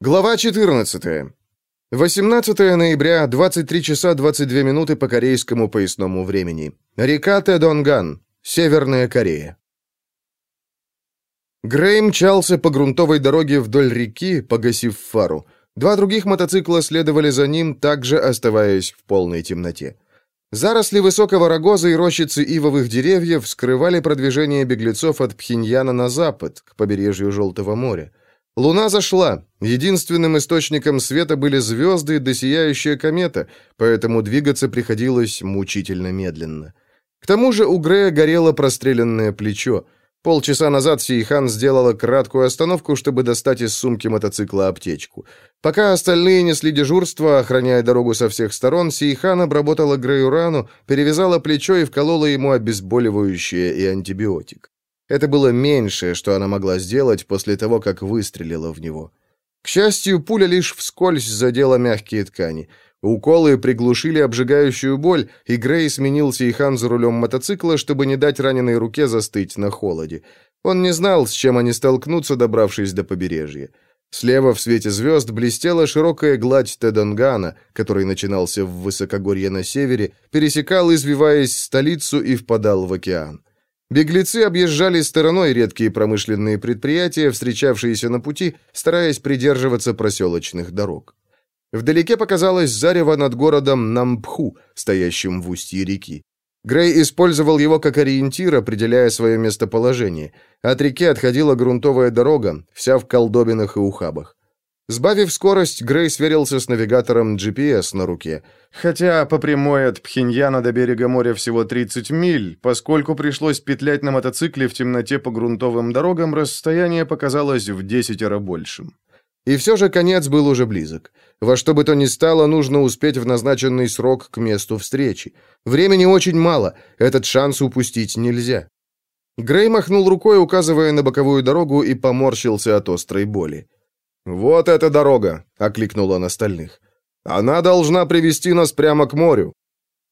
Глава 14. 18 ноября, 23 часа 22 минуты по корейскому поясному времени. Река Тэдонган, Северная Корея. Грей мчался по грунтовой дороге вдоль реки, погасив фару. Два других мотоцикла следовали за ним, также оставаясь в полной темноте. Заросли высокого рогоза и рощицы ивовых деревьев скрывали продвижение беглецов от Пхеньяна на запад, к побережью Желтого моря. Луна зашла. Единственным источником света были звезды да сияющая комета, поэтому двигаться приходилось мучительно медленно. К тому же у Грея горело простреленное плечо. Полчаса назад Сейхан сделала краткую остановку, чтобы достать из сумки мотоцикла аптечку. Пока остальные несли дежурство, охраняя дорогу со всех сторон, Сейхан обработала Грею рану, перевязала плечо и вколола ему обезболивающее и антибиотик. Это было меньшее, что она могла сделать после того, как выстрелила в него. К счастью, пуля лишь вскользь задела мягкие ткани. Уколы приглушили обжигающую боль, и Грей сменил Сейхан за рулем мотоцикла, чтобы не дать раненой руке застыть на холоде. Он не знал, с чем они столкнутся, добравшись до побережья. Слева в свете звезд блестела широкая гладь Тедонгана, который начинался в высокогорье на севере, пересекал, извиваясь, столицу и впадал в океан. Беглецы объезжали стороной редкие промышленные предприятия, встречавшиеся на пути, стараясь придерживаться проселочных дорог. Вдалеке показалось зарево над городом Нампху, стоящим в устье реки. Грей использовал его как ориентир, определяя свое местоположение. От реки отходила грунтовая дорога, вся в колдобинах и ухабах. Сбавив скорость, Грей сверился с навигатором GPS на руке. Хотя по прямой от Пхеньяна до берега моря всего 30 миль, поскольку пришлось петлять на мотоцикле в темноте по грунтовым дорогам, расстояние показалось в десятеро большим. И все же конец был уже близок. Во что бы то ни стало, нужно успеть в назначенный срок к месту встречи. Времени очень мало, этот шанс упустить нельзя. Грей махнул рукой, указывая на боковую дорогу, и поморщился от острой боли. «Вот эта дорога!» — окликнул он остальных. «Она должна привести нас прямо к морю!»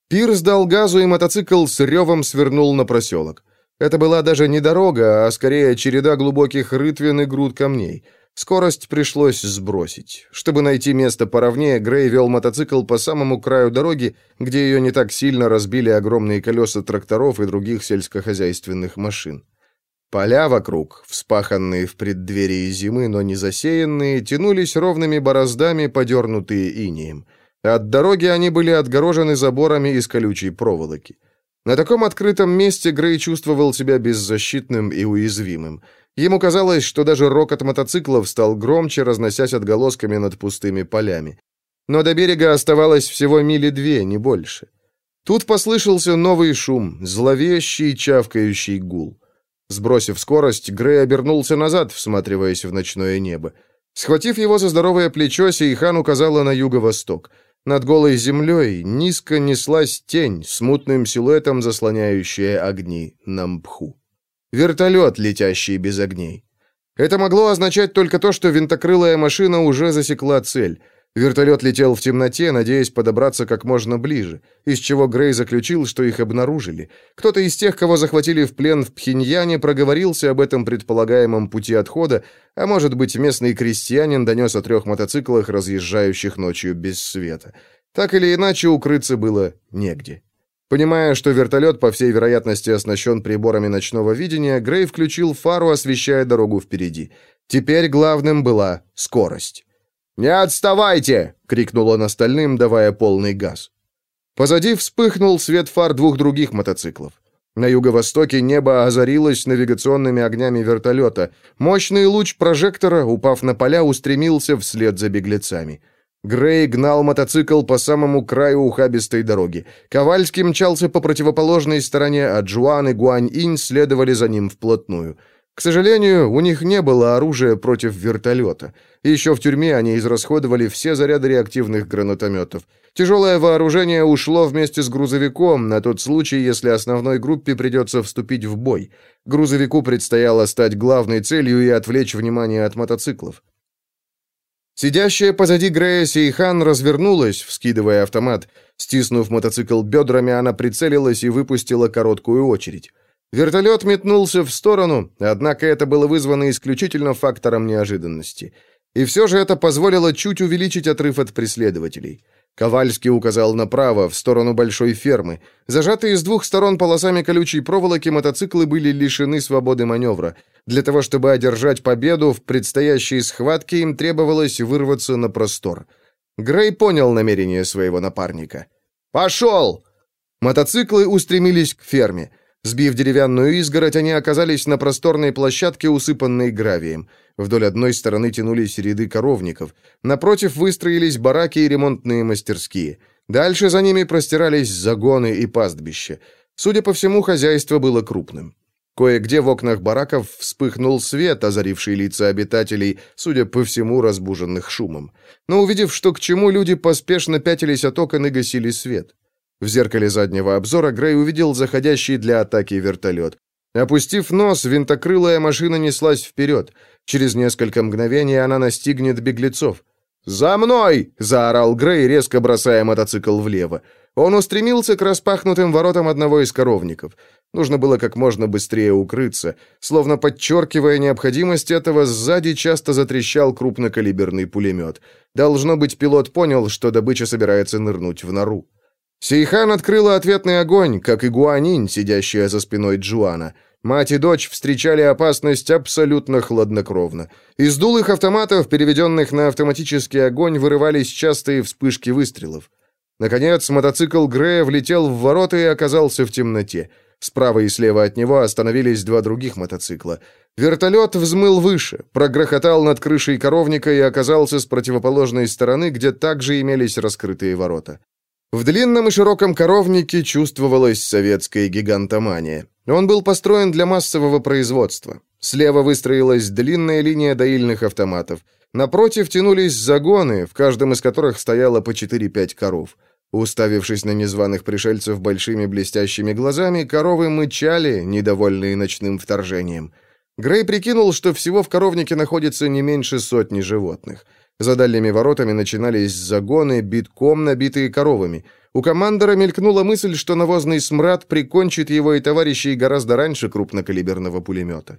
Пирс дал газу, и мотоцикл с ревом свернул на проселок. Это была даже не дорога, а скорее череда глубоких рытвин и груд камней. Скорость пришлось сбросить. Чтобы найти место поровнее, Грей вел мотоцикл по самому краю дороги, где ее не так сильно разбили огромные колеса тракторов и других сельскохозяйственных машин. Поля вокруг, вспаханные в преддверии зимы, но не засеянные, тянулись ровными бороздами, подернутые инеем. От дороги они были отгорожены заборами из колючей проволоки. На таком открытом месте Грей чувствовал себя беззащитным и уязвимым. Ему казалось, что даже рокот мотоциклов стал громче, разносясь отголосками над пустыми полями. Но до берега оставалось всего мили две, не больше. Тут послышался новый шум, зловещий чавкающий гул. Сбросив скорость, Грей обернулся назад, всматриваясь в ночное небо. Схватив его за здоровое плечо, Сейхан указала на юго-восток. Над голой землей низко неслась тень, смутным силуэтом заслоняющая огни Нампху. Вертолет, летящий без огней. Это могло означать только то, что винтокрылая машина уже засекла цель — Вертолет летел в темноте, надеясь подобраться как можно ближе, из чего Грей заключил, что их обнаружили. Кто-то из тех, кого захватили в плен в Пхеньяне, проговорился об этом предполагаемом пути отхода, а может быть, местный крестьянин донес о трех мотоциклах, разъезжающих ночью без света. Так или иначе, укрыться было негде. Понимая, что вертолет, по всей вероятности, оснащен приборами ночного видения, Грей включил фару, освещая дорогу впереди. Теперь главным была скорость. «Не отставайте!» — крикнул он остальным, давая полный газ. Позади вспыхнул свет фар двух других мотоциклов. На юго-востоке небо озарилось навигационными огнями вертолета. Мощный луч прожектора, упав на поля, устремился вслед за беглецами. Грей гнал мотоцикл по самому краю ухабистой дороги. Ковальский мчался по противоположной стороне, а Джуан и Гуань-Инь следовали за ним вплотную. К сожалению, у них не было оружия против вертолета. Еще в тюрьме они израсходовали все заряды реактивных гранатометов. Тяжелое вооружение ушло вместе с грузовиком на тот случай, если основной группе придется вступить в бой. Грузовику предстояло стать главной целью и отвлечь внимание от мотоциклов. Сидящая позади Грея Сейхан развернулась, вскидывая автомат. Стиснув мотоцикл бедрами, она прицелилась и выпустила короткую очередь. Вертолет метнулся в сторону, однако это было вызвано исключительно фактором неожиданности. И все же это позволило чуть увеличить отрыв от преследователей. Ковальский указал направо, в сторону большой фермы. Зажатые с двух сторон полосами колючей проволоки мотоциклы были лишены свободы маневра. Для того, чтобы одержать победу, в предстоящей схватке им требовалось вырваться на простор. Грей понял намерение своего напарника. «Пошел!» Мотоциклы устремились к ферме. Сбив деревянную изгородь, они оказались на просторной площадке, усыпанной гравием. Вдоль одной стороны тянулись ряды коровников. Напротив выстроились бараки и ремонтные мастерские. Дальше за ними простирались загоны и пастбища. Судя по всему, хозяйство было крупным. Кое-где в окнах бараков вспыхнул свет, озаривший лица обитателей, судя по всему, разбуженных шумом. Но увидев, что к чему, люди поспешно пятились от окон и гасили свет. В зеркале заднего обзора Грей увидел заходящий для атаки вертолет. Опустив нос, винтокрылая машина неслась вперед. Через несколько мгновений она настигнет беглецов. «За мной!» — заорал Грей, резко бросая мотоцикл влево. Он устремился к распахнутым воротам одного из коровников. Нужно было как можно быстрее укрыться. Словно подчеркивая необходимость этого, сзади часто затрещал крупнокалиберный пулемет. Должно быть, пилот понял, что добыча собирается нырнуть в нору. Сейхан открыла ответный огонь, как и Гуанинь, сидящая за спиной Джуана. Мать и дочь встречали опасность абсолютно хладнокровно. Из дул их автоматов, переведенных на автоматический огонь, вырывались частые вспышки выстрелов. Наконец, мотоцикл Грея влетел в ворота и оказался в темноте. Справа и слева от него остановились два других мотоцикла. Вертолет взмыл выше, прогрохотал над крышей коровника и оказался с противоположной стороны, где также имелись раскрытые ворота. В длинном и широком коровнике чувствовалась советская гигантомания. Он был построен для массового производства. Слева выстроилась длинная линия доильных автоматов. Напротив тянулись загоны, в каждом из которых стояло по 4-5 коров. Уставившись на незваных пришельцев большими блестящими глазами, коровы мычали, недовольные ночным вторжением. Грей прикинул, что всего в коровнике находится не меньше сотни животных. За дальними воротами начинались загоны, битком набитые коровами. У командора мелькнула мысль, что навозный смрад прикончит его и товарищей гораздо раньше крупнокалиберного пулемета.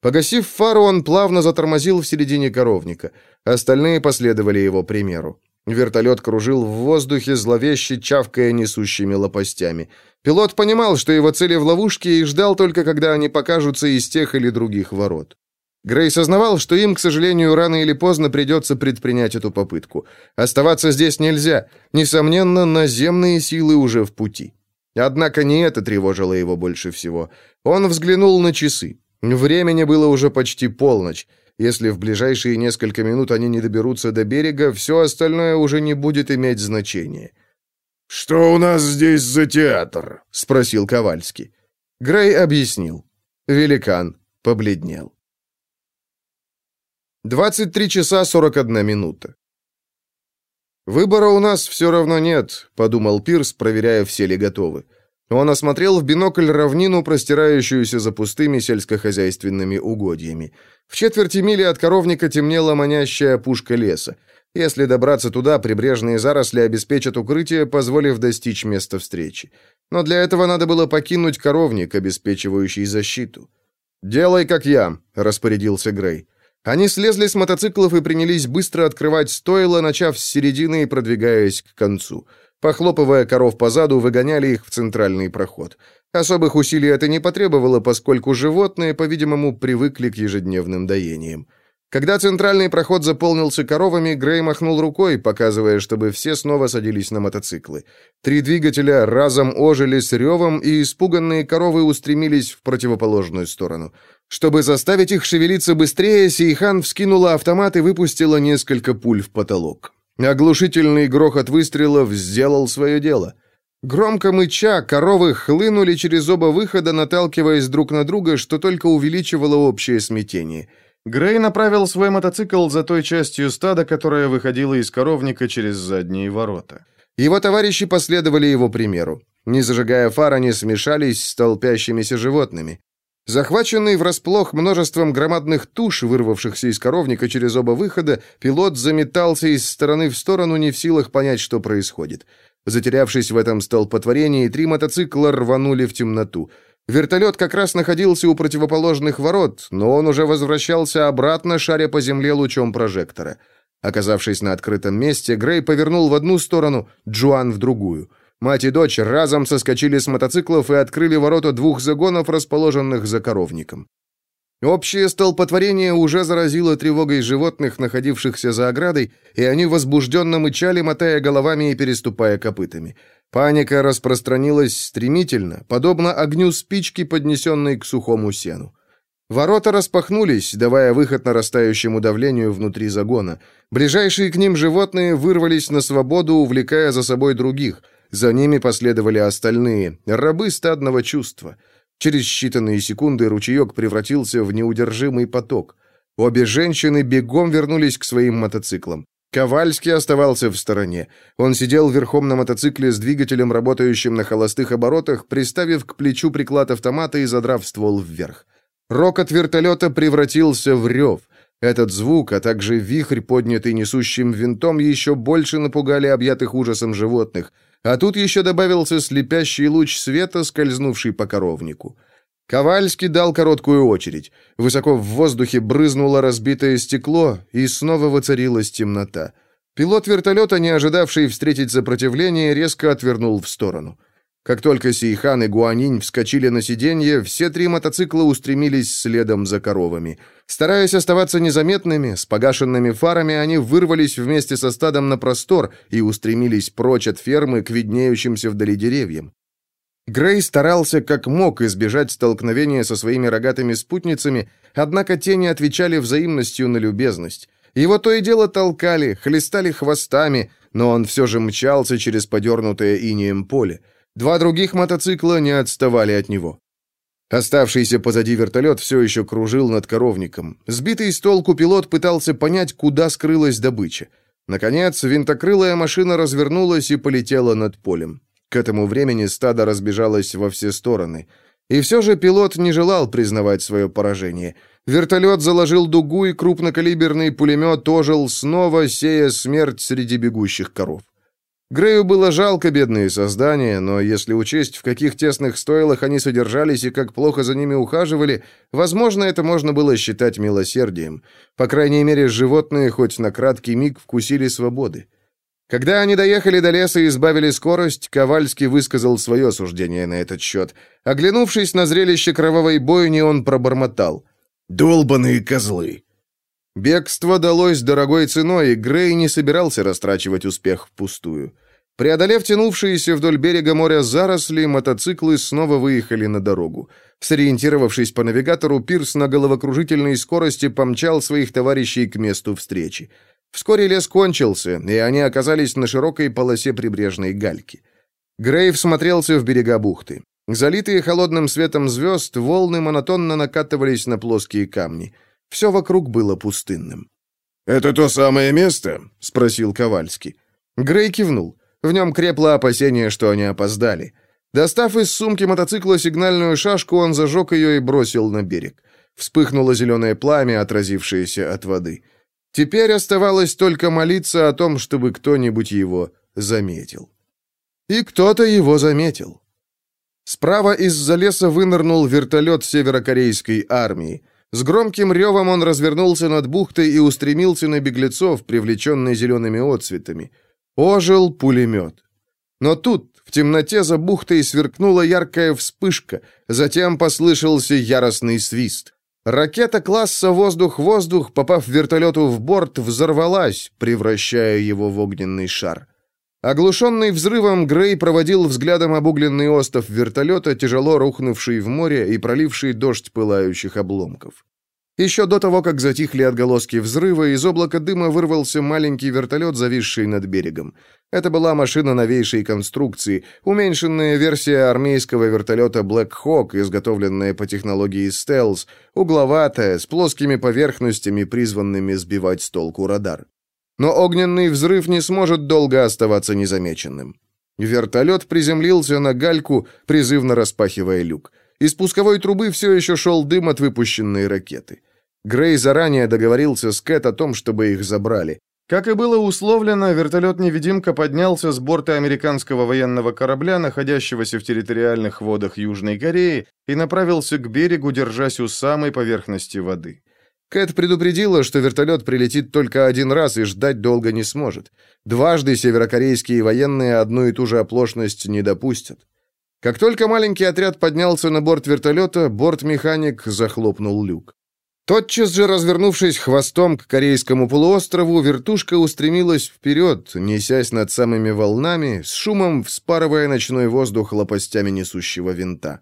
Погасив фару, он плавно затормозил в середине коровника. Остальные последовали его примеру. Вертолет кружил в воздухе, зловеще чавкая несущими лопастями. Пилот понимал, что его цели в ловушке, и ждал только, когда они покажутся из тех или других ворот. Грей сознавал, что им, к сожалению, рано или поздно придется предпринять эту попытку. Оставаться здесь нельзя. Несомненно, наземные силы уже в пути. Однако не это тревожило его больше всего. Он взглянул на часы. Времени было уже почти полночь. Если в ближайшие несколько минут они не доберутся до берега, все остальное уже не будет иметь значения. «Что у нас здесь за театр?» — спросил Ковальский. Грей объяснил. Великан побледнел. 23 часа 41 минута. «Выбора у нас все равно нет», — подумал Пирс, проверяя, все ли готовы. Он осмотрел в бинокль равнину, простирающуюся за пустыми сельскохозяйственными угодьями. В четверти мили от коровника темнела манящая пушка леса. Если добраться туда, прибрежные заросли обеспечат укрытие, позволив достичь места встречи. Но для этого надо было покинуть коровник, обеспечивающий защиту. «Делай, как я», — распорядился Грей. Они слезли с мотоциклов и принялись быстро открывать стойло, начав с середины и продвигаясь к концу. Похлопывая коров по заду, выгоняли их в центральный проход. Особых усилий это не потребовало, поскольку животные, по-видимому, привыкли к ежедневным доениям. Когда центральный проход заполнился коровами, Грей махнул рукой, показывая, чтобы все снова садились на мотоциклы. Три двигателя разом ожили с ревом, и испуганные коровы устремились в противоположную сторону. Чтобы заставить их шевелиться быстрее, Сейхан вскинула автомат и выпустила несколько пуль в потолок. Оглушительный грохот выстрелов сделал свое дело. Громко мыча, коровы хлынули через оба выхода, наталкиваясь друг на друга, что только увеличивало общее смятение – Грей направил свой мотоцикл за той частью стада, которая выходила из коровника через задние ворота. Его товарищи последовали его примеру. Не зажигая фар, они смешались с толпящимися животными. Захваченный врасплох множеством громадных туш, вырвавшихся из коровника через оба выхода, пилот заметался из стороны в сторону, не в силах понять, что происходит. Затерявшись в этом столпотворении, три мотоцикла рванули в темноту. Вертолет как раз находился у противоположных ворот, но он уже возвращался обратно, шаря по земле лучом прожектора. Оказавшись на открытом месте, Грей повернул в одну сторону, Джоан в другую. Мать и дочь разом соскочили с мотоциклов и открыли ворота двух загонов, расположенных за коровником. Общее столпотворение уже заразило тревогой животных, находившихся за оградой, и они возбужденно мычали, мотая головами и переступая копытами. Паника распространилась стремительно, подобно огню спички, поднесенной к сухому сену. Ворота распахнулись, давая выход нарастающему давлению внутри загона. Ближайшие к ним животные вырвались на свободу, увлекая за собой других. За ними последовали остальные, рабы стадного чувства — Через считанные секунды ручеек превратился в неудержимый поток. Обе женщины бегом вернулись к своим мотоциклам. Ковальский оставался в стороне. Он сидел верхом на мотоцикле с двигателем, работающим на холостых оборотах, приставив к плечу приклад автомата и задрав ствол вверх. Рокот вертолета превратился в рев. Этот звук, а также вихрь, поднятый несущим винтом, еще больше напугали объятых ужасом животных. А тут еще добавился слепящий луч света, скользнувший по коровнику. Ковальский дал короткую очередь. Высоко в воздухе брызнуло разбитое стекло, и снова воцарилась темнота. Пилот вертолета, не ожидавший встретить сопротивление, резко отвернул в сторону. Как только Сейхан и Гуанинь вскочили на сиденье, все три мотоцикла устремились следом за коровами. Стараясь оставаться незаметными, с погашенными фарами, они вырвались вместе со стадом на простор и устремились прочь от фермы к виднеющимся вдали деревьям. Грей старался как мог избежать столкновения со своими рогатыми спутницами, однако те не отвечали взаимностью на любезность. Его то и дело толкали, хлестали хвостами, но он все же мчался через подернутое инеем поле. Два других мотоцикла не отставали от него. Оставшийся позади вертолет все еще кружил над коровником. Сбитый с толку пилот пытался понять, куда скрылась добыча. Наконец, винтокрылая машина развернулась и полетела над полем. К этому времени стадо разбежалось во все стороны. И все же пилот не желал признавать свое поражение. Вертолет заложил дугу, и крупнокалиберный пулемет ожил снова, сея смерть среди бегущих коров. Грею было жалко бедные создания, но если учесть, в каких тесных стойлах они содержались и как плохо за ними ухаживали, возможно, это можно было считать милосердием. По крайней мере, животные хоть на краткий миг вкусили свободы. Когда они доехали до леса и избавили скорость, Ковальский высказал свое суждение на этот счет. Оглянувшись на зрелище кровавой бойни, он пробормотал. «Долбаные козлы! Бегство далось дорогой ценой, и Грей не собирался растрачивать успех впустую. Преодолев тянувшиеся вдоль берега моря заросли, мотоциклы снова выехали на дорогу. Сориентировавшись по навигатору, Пирс на головокружительной скорости помчал своих товарищей к месту встречи. Вскоре лес кончился, и они оказались на широкой полосе прибрежной гальки. Грей смотрелся в берега бухты. Залитые холодным светом звезд, волны монотонно накатывались на плоские камни. Все вокруг было пустынным. «Это то самое место?» — спросил Ковальский. Грей кивнул. В нем крепло опасение, что они опоздали. Достав из сумки мотоцикла сигнальную шашку, он зажег ее и бросил на берег. Вспыхнуло зеленое пламя, отразившееся от воды. Теперь оставалось только молиться о том, чтобы кто-нибудь его заметил. И кто-то его заметил. Справа из-за леса вынырнул вертолет северокорейской армии. С громким ревом он развернулся над бухтой и устремился на беглецов, привлеченный зелеными отцветами. Ожил пулемет. Но тут, в темноте за бухтой, сверкнула яркая вспышка, затем послышался яростный свист. Ракета класса «Воздух-воздух», попав вертолету в борт, взорвалась, превращая его в огненный шар. Оглушенный взрывом, Грей проводил взглядом обугленный остов вертолета, тяжело рухнувший в море и проливший дождь пылающих обломков. Еще до того, как затихли отголоски взрыва, из облака дыма вырвался маленький вертолет, зависший над берегом. Это была машина новейшей конструкции, уменьшенная версия армейского вертолета Black Hawk, изготовленная по технологии стелс, угловатая, с плоскими поверхностями, призванными сбивать с толку радар. Но огненный взрыв не сможет долго оставаться незамеченным. Вертолет приземлился на гальку, призывно распахивая люк. Из пусковой трубы все еще шел дым от выпущенной ракеты. Грей заранее договорился с Кэт о том, чтобы их забрали. Как и было условлено, вертолет-невидимка поднялся с борта американского военного корабля, находящегося в территориальных водах Южной Кореи, и направился к берегу, держась у самой поверхности воды. Кэт предупредила, что вертолет прилетит только один раз и ждать долго не сможет. Дважды северокорейские военные одну и ту же оплошность не допустят. Как только маленький отряд поднялся на борт вертолета, бортмеханик захлопнул люк. Тотчас же, развернувшись хвостом к корейскому полуострову, вертушка устремилась вперед, несясь над самыми волнами, с шумом вспарывая ночной воздух лопастями несущего винта.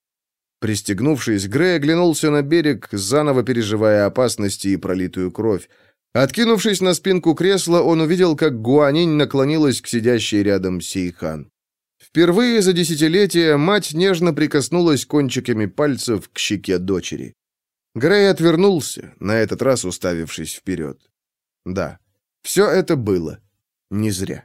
Пристегнувшись, Грей оглянулся на берег, заново переживая опасности и пролитую кровь. Откинувшись на спинку кресла, он увидел, как Гуанинь наклонилась к сидящей рядом Сейхан. Впервые за десятилетия мать нежно прикоснулась кончиками пальцев к щеке дочери. Грей отвернулся, на этот раз уставившись вперед. Да, все это было не зря.